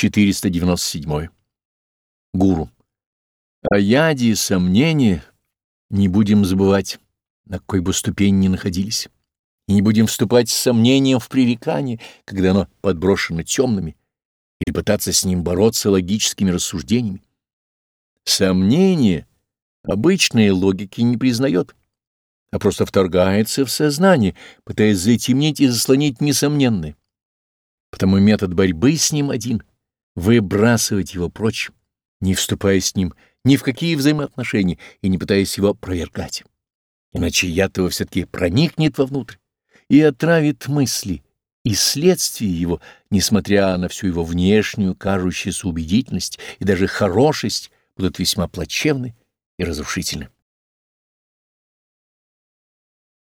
497. Гуру. О яде и сомнении не будем забывать, на какой бы ступени ни находились, и не будем вступать с сомнением в пререкание, когда оно подброшено темными, или пытаться с ним бороться логическими рассуждениями. Сомнение обычной логики не признает, а просто вторгается в сознание, пытаясь затемнить и заслонить несомненное. Потому метод борьбы с ним один — выбрасывать его прочь, не вступая с ним ни в какие взаимоотношения и не пытаясь его опровергать. Иначе яд его все-таки проникнет вовнутрь и отравит мысли и следствие его, несмотря на всю его внешнюю кажущуюся убедительность и даже хорошесть, будут весьма плачевны и разрушительны.